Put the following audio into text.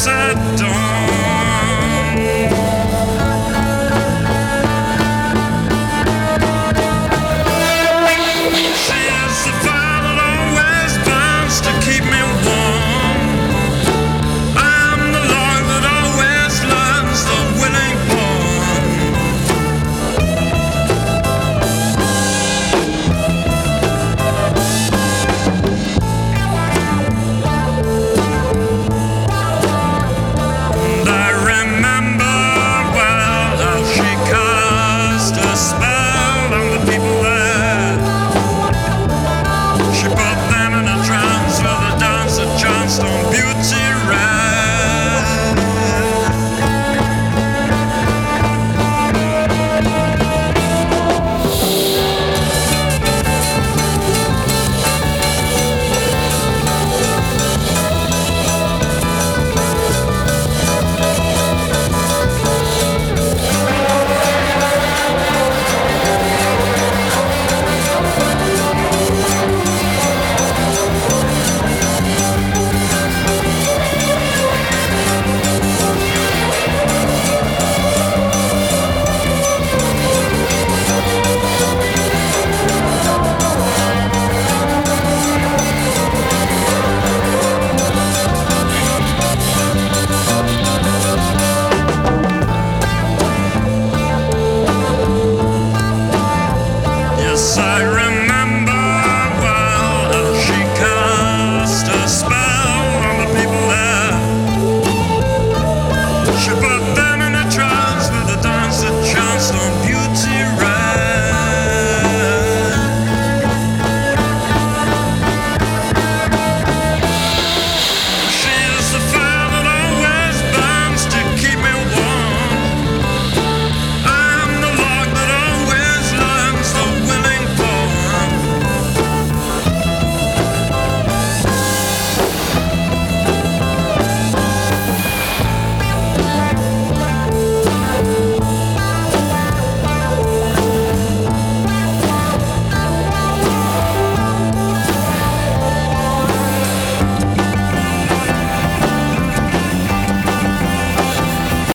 kiss at dawn.